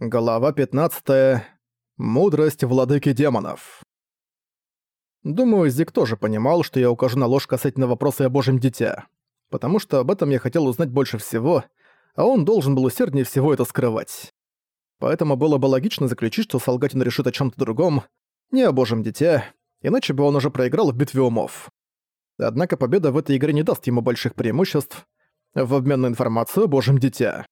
Глава 15. Мудрость владыки демонов. Думаю, Зик тоже понимал, что я укажу на ложь касательно вопроса о Божьем Дитя. Потому что об этом я хотел узнать больше всего, а он должен был усерднее всего это скрывать. Поэтому было бы логично заключить, что Солгатин решит о чем то другом, не о Божьем Дитя, иначе бы он уже проиграл в битве умов. Однако победа в этой игре не даст ему больших преимуществ в обмен на информацию о Божьем Дитя.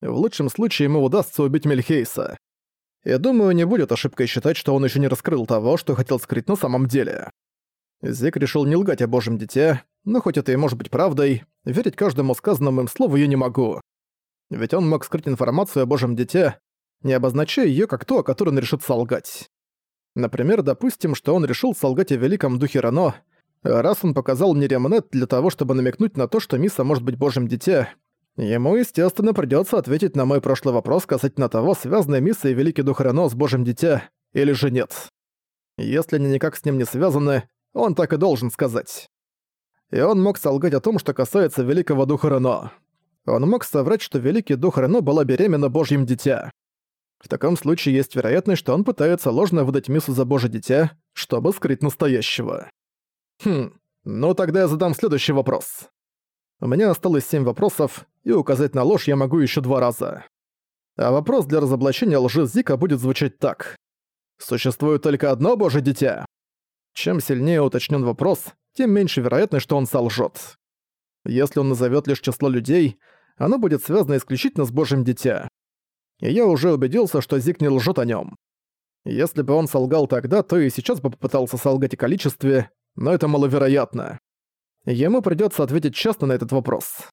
В лучшем случае ему удастся убить Мельхейса. Я думаю, не будет ошибкой считать, что он еще не раскрыл того, что хотел скрыть на самом деле. Зик решил не лгать о божьем дите, но хоть это и может быть правдой, верить каждому сказанному им слову я не могу. Ведь он мог скрыть информацию о божьем дите, не обозначая ее как то, о которой он решит солгать. Например, допустим, что он решил солгать о великом духе Рано, раз он показал мне ремонет для того, чтобы намекнуть на то, что Миса может быть божьим дитя, Ему, естественно, придётся ответить на мой прошлый вопрос касательно того, связанная миссия Великий Дух Рено с Божьим Дитя или же нет. Если они никак с ним не связаны, он так и должен сказать. И он мог солгать о том, что касается Великого Духа Рено. Он мог соврать, что Великий Дух Рено была беременна Божьим Дитя. В таком случае есть вероятность, что он пытается ложно выдать Миссу за Божье Дитя, чтобы скрыть настоящего. Хм, ну тогда я задам следующий вопрос. У меня осталось семь вопросов, и указать на ложь я могу еще два раза. А вопрос для разоблачения лжи Зика будет звучать так. Существует только одно божье дитя. Чем сильнее уточнен вопрос, тем меньше вероятность, что он солжет. Если он назовет лишь число людей, оно будет связано исключительно с божьим дитя. И я уже убедился, что Зик не лжет о нем. Если бы он солгал тогда, то и сейчас бы попытался солгать о количестве, но это маловероятно. Ему придётся ответить честно на этот вопрос.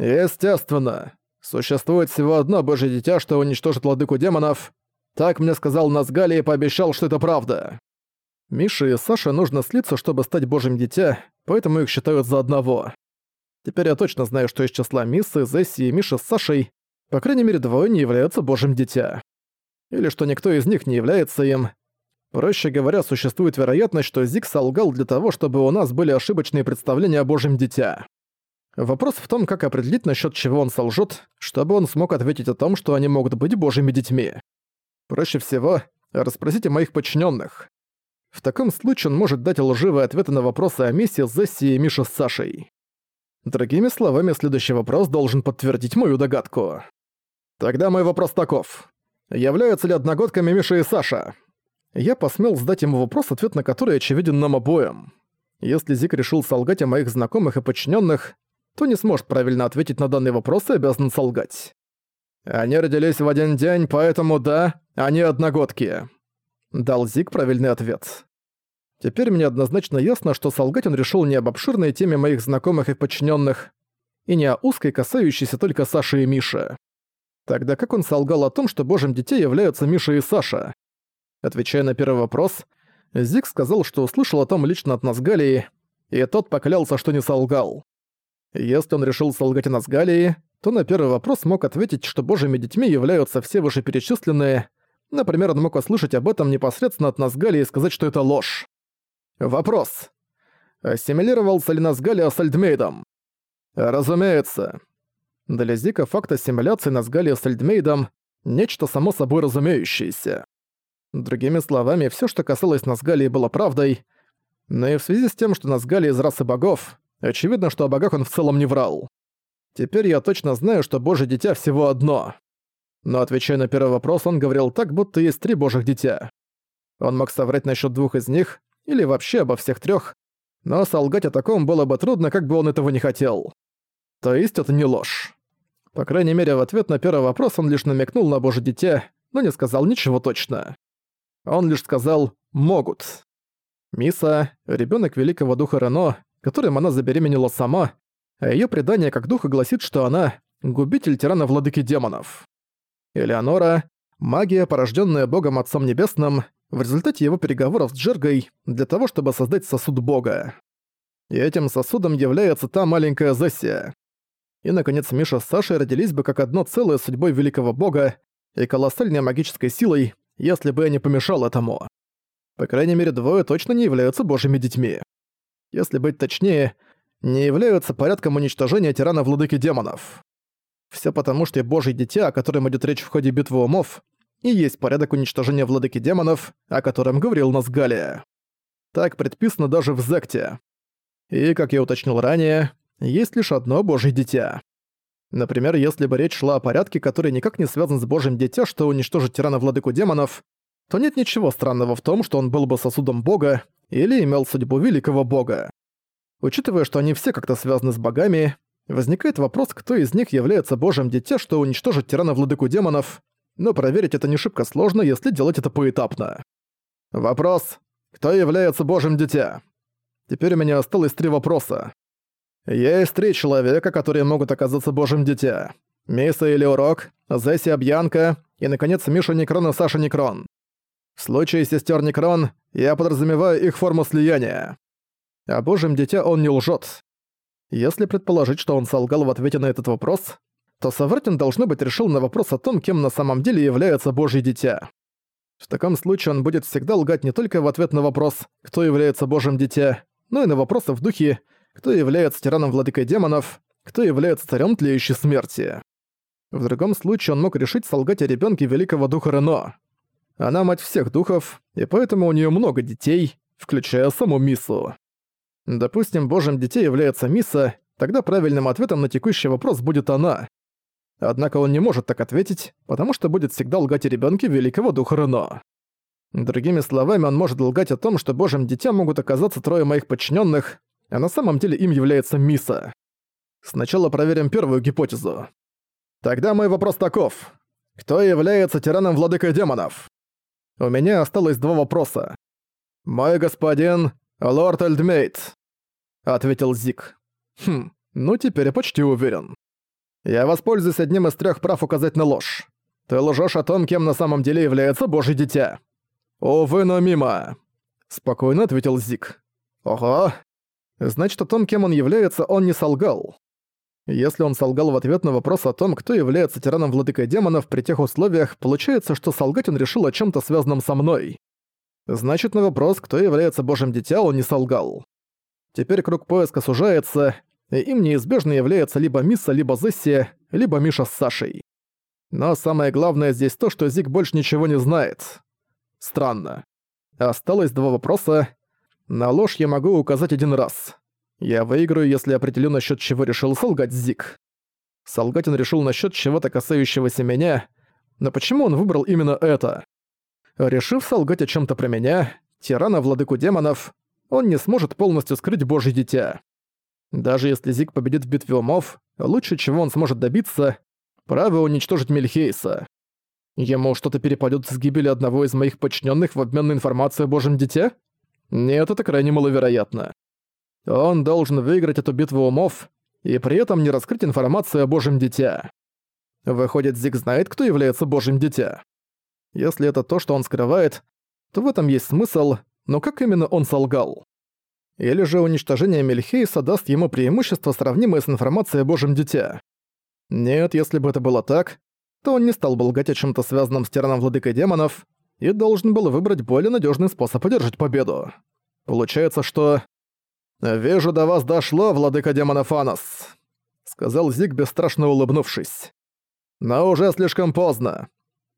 Естественно. Существует всего одно божье дитя, что уничтожит владыку демонов. Так мне сказал Назгали и пообещал, что это правда. Мише и Саше нужно слиться, чтобы стать божьим дитя, поэтому их считают за одного. Теперь я точно знаю, что из числа Миссы, Зесси и Миши с Сашей, по крайней мере, двое не являются божьим дитя. Или что никто из них не является им, Проще говоря, существует вероятность, что Зиг солгал для того, чтобы у нас были ошибочные представления о Божьем Дитя. Вопрос в том, как определить насчет чего он солжет, чтобы он смог ответить о том, что они могут быть Божьими детьми. Проще всего расспросите моих подчиненных. В таком случае он может дать лживые ответы на вопросы о миссии Зесси и Миши с Сашей. Другими словами, следующий вопрос должен подтвердить мою догадку. Тогда мой вопрос таков. Являются ли одногодками Миша и Саша? Я посмел задать ему вопрос, ответ на который очевиден нам обоим. Если Зик решил солгать о моих знакомых и подчиненных, то не сможет правильно ответить на данный вопрос и обязан солгать. Они родились в один день, поэтому да, они одногодки. Дал Зик правильный ответ. Теперь мне однозначно ясно, что солгать он решил не об обширной теме моих знакомых и подчиненных, и не о узкой, касающейся только Саши и Миши. Тогда как он солгал о том, что божьим детей являются Миша и Саша? Отвечая на первый вопрос, Зиг сказал, что услышал о том лично от Назгалии, и тот поклялся, что не солгал. Если он решил солгать о Назгалии, то на первый вопрос мог ответить, что божьими детьми являются все вышеперечисленные, например, он мог услышать об этом непосредственно от Назгалии и сказать, что это ложь. Вопрос. Ассимилировался ли Назгалия с Альдмейдом? Разумеется. Для Зика факт ассимиляции Назгалия с Альдмейдом – нечто само собой разумеющееся. Другими словами, все, что касалось Назгалии, было правдой, но и в связи с тем, что Назгали из расы богов, очевидно, что о богах он в целом не врал. Теперь я точно знаю, что божье дитя всего одно. Но отвечая на первый вопрос, он говорил так, будто есть три божьих дитя. Он мог соврать насчет двух из них, или вообще обо всех трех, но солгать о таком было бы трудно, как бы он этого не хотел. То есть это не ложь. По крайней мере, в ответ на первый вопрос он лишь намекнул на божье дитя, но не сказал ничего точно. Он лишь сказал «могут». Миса — ребенок великого духа Рено, которым она забеременела сама, а ее предание как духа гласит, что она — губитель тирана владыки демонов. Элеонора — магия, порожденная богом Отцом Небесным, в результате его переговоров с Джергой для того, чтобы создать сосуд бога. И этим сосудом является та маленькая Зессия. И, наконец, Миша с Сашей родились бы как одно целое судьбой великого бога и колоссальной магической силой, если бы я не помешал этому. По крайней мере, двое точно не являются божьими детьми. Если быть точнее, не являются порядком уничтожения тирана владыки демонов. Все потому, что я божий дитя, о котором идет речь в ходе битвы умов, и есть порядок уничтожения владыки демонов, о котором говорил Назгалия. Так предписано даже в Зекте. И, как я уточнил ранее, есть лишь одно божье дитя. Например, если бы речь шла о порядке, который никак не связан с божьим дитя, что уничтожит тирана-владыку демонов, то нет ничего странного в том, что он был бы сосудом бога или имел судьбу великого бога. Учитывая, что они все как-то связаны с богами, возникает вопрос, кто из них является божьим дитя, что уничтожит тирана-владыку демонов, но проверить это не шибко сложно, если делать это поэтапно. Вопрос, кто является божьим дитя? Теперь у меня осталось три вопроса. Есть три человека, которые могут оказаться божьим дитя. Миса или Урок, Зесси Бьянка и, наконец, Миша Некрон и Саша Некрон. В случае сестер Некрон я подразумеваю их форму слияния. О божьем дитя он не лжет. Если предположить, что он солгал в ответе на этот вопрос, то Савартин, должно быть, решил на вопрос о том, кем на самом деле является божье дитя. В таком случае он будет всегда лгать не только в ответ на вопрос «кто является божьим дитя», но и на вопросы в духе «кто является тираном-владыкой демонов», «кто является царем тлеющей смерти». В другом случае он мог решить солгать о ребенке великого духа Рено. Она мать всех духов, и поэтому у нее много детей, включая саму Мису. Допустим, божьим детей является Миса, тогда правильным ответом на текущий вопрос будет она. Однако он не может так ответить, потому что будет всегда лгать о ребенке великого духа Рено. Другими словами, он может лгать о том, что божьим детям могут оказаться трое моих подчиненных, а на самом деле им является Миса. Сначала проверим первую гипотезу. Тогда мой вопрос таков. Кто является тираном владыкой демонов? У меня осталось два вопроса. «Мой господин, лорд Эльдмейт», — ответил Зик. «Хм, ну теперь я почти уверен. Я воспользуюсь одним из трех прав указать на ложь. Ты лжешь о том, кем на самом деле является Божье дитя». «Увы, но мимо», — спокойно ответил Зик. «Ого. Значит, о том, кем он является, он не солгал. Если он солгал в ответ на вопрос о том, кто является тираном владыкой демонов при тех условиях, получается, что солгать он решил о чем то связанном со мной. Значит, на вопрос, кто является божьим дитя, он не солгал. Теперь круг поиска сужается, и им неизбежно является либо Мисса, либо Зессия, либо Миша с Сашей. Но самое главное здесь то, что Зик больше ничего не знает. Странно. Осталось два вопроса. На ложь я могу указать один раз. Я выиграю, если определю насчет чего решил солгать Зик. Солгать он решил насчет чего-то касающегося меня, но почему он выбрал именно это? Решив солгать о чем то про меня, тирана владыку демонов, он не сможет полностью скрыть божье дитя. Даже если Зик победит в битве умов, лучше чего он сможет добиться — право уничтожить Мельхейса. Ему что-то перепадет с гибели одного из моих подчиненных в обмен на информацию о божьем дите? Нет, это крайне маловероятно. Он должен выиграть эту битву умов и при этом не раскрыть информацию о Божьем Дитя. Выходит, Зиг знает, кто является Божьим Дитя. Если это то, что он скрывает, то в этом есть смысл, но как именно он солгал? Или же уничтожение Мельхейса даст ему преимущество, сравнимое с информацией о Божьем Дитя? Нет, если бы это было так, то он не стал бы лгать о чем то связанном с тираном владыкой демонов и должен был выбрать более надежный способ одержать победу. Получается, что... «Вижу, до вас дошло, владыка демонов Анос», — сказал Зиг, бесстрашно улыбнувшись. «Но уже слишком поздно.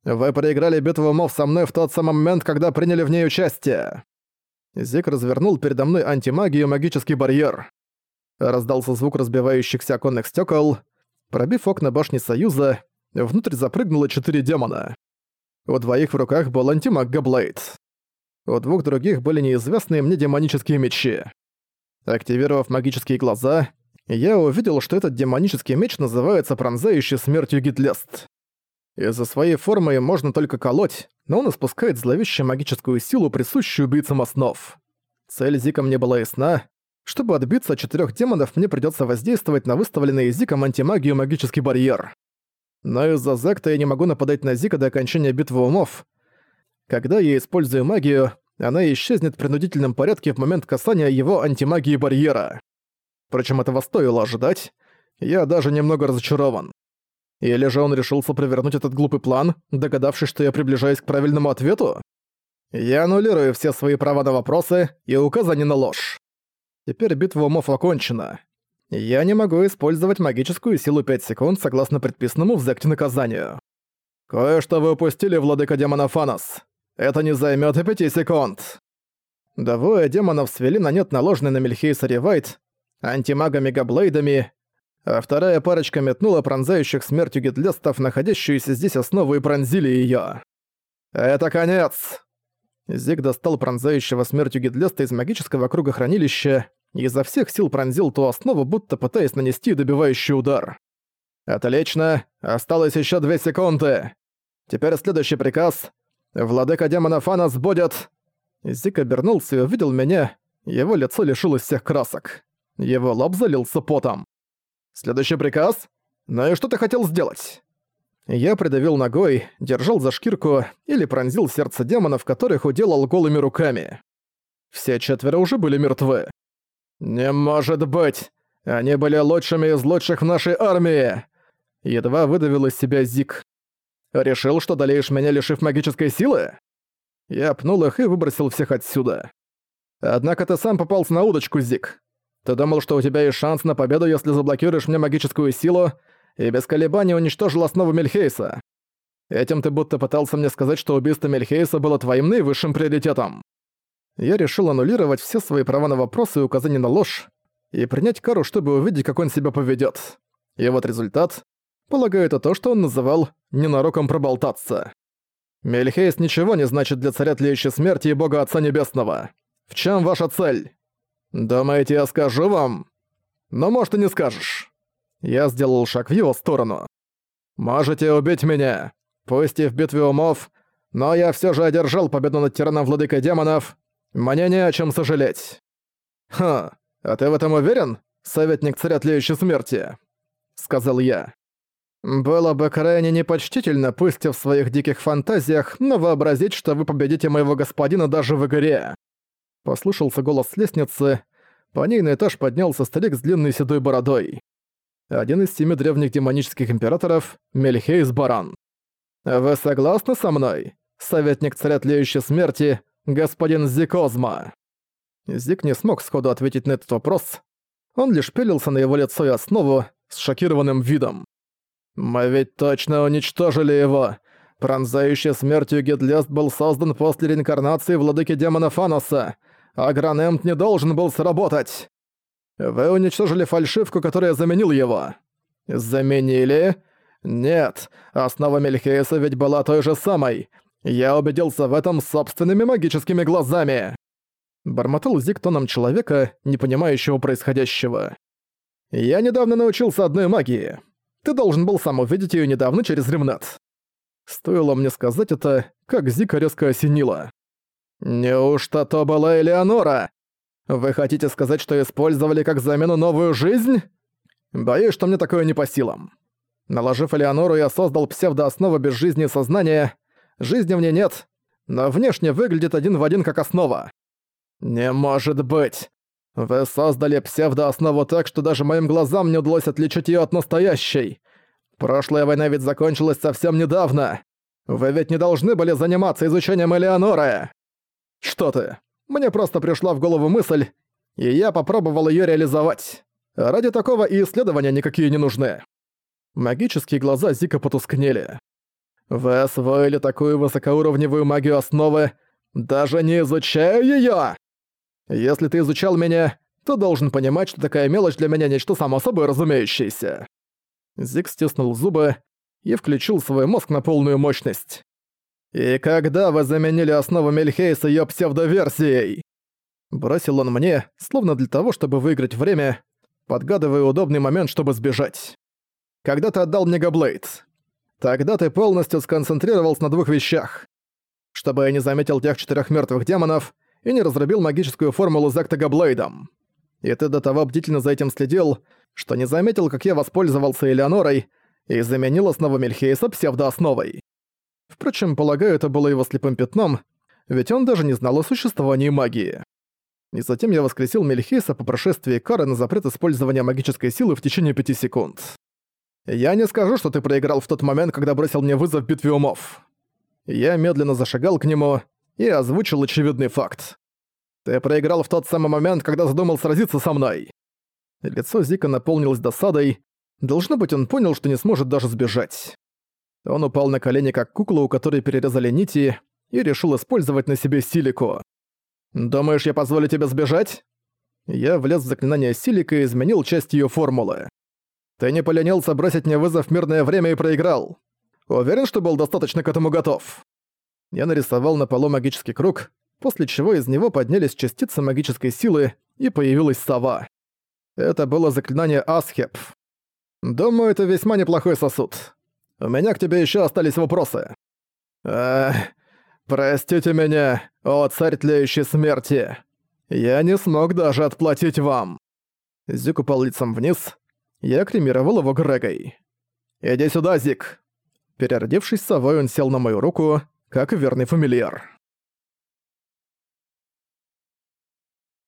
Вы проиграли битву умов со мной в тот самый момент, когда приняли в ней участие». Зиг развернул передо мной антимагию магический барьер. Раздался звук разбивающихся оконных стекол. Пробив окна башни Союза, внутрь запрыгнуло четыре демона. У двоих в руках был антимаг Габлейд. У двух других были неизвестные мне демонические мечи. Активировав магические глаза, я увидел, что этот демонический меч называется пронзающий смертью Гитлест. Из-за своей формы можно только колоть, но он испускает зловещую магическую силу, присущую убийцам основ. Цель Зика мне была ясна. Чтобы отбиться от четырех демонов, мне придется воздействовать на выставленный Зиком антимагию магический барьер. Но из-за Зекта я не могу нападать на Зика до окончания битвы умов. Когда я использую магию, она исчезнет в принудительном порядке в момент касания его антимагии барьера. Впрочем, этого стоило ожидать. Я даже немного разочарован. Или же он решился провернуть этот глупый план, догадавшись, что я приближаюсь к правильному ответу? Я аннулирую все свои права на вопросы и указания на ложь. Теперь битва умов окончена. Я не могу использовать магическую силу 5 секунд согласно предписанному в Зекте наказанию. Кое-что вы упустили, владыка демона Фанос. Это не займет и 5 секунд. Двое демонов свели на нет наложенный на Мельхейса Ревайт антимага-мегаблейдами, а вторая парочка метнула пронзающих смертью гидлестов, находящуюся здесь основу, и пронзили её. «Это конец!» Зиг достал пронзающего смертью гидлеста из магического круга хранилища и изо всех сил пронзил ту основу, будто пытаясь нанести добивающий удар. «Отлично! Осталось ещё две секунды! Теперь следующий приказ. Владыка демона Фанас будет...» Зик обернулся и увидел меня. Его лицо лишилось всех красок. Его лоб залился потом. «Следующий приказ? Ну и что ты хотел сделать?» Я придавил ногой, держал за шкирку или пронзил сердце демонов, которых уделал голыми руками. Все четверо уже были мертвы. «Не может быть! Они были лучшими из лучших в нашей армии!» Едва выдавил из себя Зик. «Решил, что долеешь меня, лишив магической силы?» Я пнул их и выбросил всех отсюда. «Однако ты сам попался на удочку, Зик. Ты думал, что у тебя есть шанс на победу, если заблокируешь мне магическую силу, и без колебаний уничтожил основу Мельхейса. Этим ты будто пытался мне сказать, что убийство Мельхейса было твоим наивысшим приоритетом. Я решил аннулировать все свои права на вопросы и указания на ложь, и принять кару, чтобы увидеть, как он себя поведет. И вот результат. Полагаю, это то, что он называл «ненароком проболтаться». Мельхейс ничего не значит для царя тлеющей смерти и бога Отца Небесного. В чем ваша цель? Думаете, я скажу вам? Но может и не скажешь. Я сделал шаг в его сторону. «Можете убить меня, пусть и в битве умов, но я все же одержал победу над тираном владыкой демонов. Мне не о чем сожалеть». «Ха, а ты в этом уверен, советник царя тлеющей смерти?» — сказал я. «Было бы крайне непочтительно, пусть и в своих диких фантазиях, но вообразить, что вы победите моего господина даже в игре». Послышался голос с лестницы. По ней на этаж поднялся старик с длинной седой бородой один из семи древних демонических императоров, Мельхейс Баран. «Вы согласны со мной, советник царя тлеющей смерти, господин Зикозма?» Зик не смог сходу ответить на этот вопрос. Он лишь пилился на его лицо и основу с шокированным видом. «Мы ведь точно уничтожили его. Пронзающий смертью Гедлест был создан после реинкарнации владыки демона Фаноса, а Гранемт не должен был сработать. Вы уничтожили фальшивку, которая заменил его. Заменили? Нет, основа Мельхейса ведь была той же самой. Я убедился в этом собственными магическими глазами. Бормотал Зик тоном человека, не понимающего происходящего. Я недавно научился одной магии. Ты должен был сам увидеть ее недавно через ремнет. Стоило мне сказать это, как Зика резко осенило. «Неужто то была Элеонора? Вы хотите сказать, что использовали как замену новую жизнь? Боюсь, что мне такое не по силам. Наложив Элеонору, я создал псевдооснову без жизни и сознания. Жизни в ней нет, но внешне выглядит один в один как основа. Не может быть. Вы создали псевдооснову так, что даже моим глазам не удалось отличить ее от настоящей. Прошлая война ведь закончилась совсем недавно. Вы ведь не должны были заниматься изучением Элеоноры. Что ты? Мне просто пришла в голову мысль, и я попробовал её реализовать. Ради такого и исследования никакие не нужны. Магические глаза Зика потускнели. Вы освоили такую высокоуровневую магию основы, даже не изучая её! Если ты изучал меня, то должен понимать, что такая мелочь для меня нечто само собой разумеющееся. Зик стиснул зубы и включил свой мозг на полную мощность. «И когда вы заменили основу Мельхейса её псевдоверсией?» Бросил он мне, словно для того, чтобы выиграть время, подгадывая удобный момент, чтобы сбежать. «Когда ты отдал мне Габлейд? Тогда ты полностью сконцентрировался на двух вещах. Чтобы я не заметил тех четырёх мёртвых демонов и не разрубил магическую формулу Зекта Габлейдом. И ты до того бдительно за этим следил, что не заметил, как я воспользовался Элеонорой и заменил основу Мельхейса псевдоосновой. Впрочем, полагаю, это было его слепым пятном, ведь он даже не знал о существовании магии. И затем я воскресил Мельхейса по прошествии кары на запрет использования магической силы в течение пяти секунд. «Я не скажу, что ты проиграл в тот момент, когда бросил мне вызов в битве умов». Я медленно зашагал к нему и озвучил очевидный факт. «Ты проиграл в тот самый момент, когда задумал сразиться со мной. Лицо Зика наполнилось досадой. Должно быть, он понял, что не сможет даже сбежать. Он упал на колени, как кукла, у которой перерезали нити, и решил использовать на себе силику. «Думаешь, я позволю тебе сбежать?» Я влез в заклинание силика и изменил часть ее формулы. «Ты не поленился бросить мне вызов в мирное время и проиграл. Уверен, что был достаточно к этому готов?» Я нарисовал на полу магический круг, после чего из него поднялись частицы магической силы, и появилась сова. Это было заклинание Асхеп. Думаю, это весьма неплохой сосуд. У меня к тебе еще остались вопросы. Эх, простите меня, о царь тлеющей смерти. Я не смог даже отплатить вам. Зик упал лицом вниз. Я кремировал его Грегой. «Иди сюда, Зик!» Переродившись совой, он сел на мою руку, как верный фамильяр.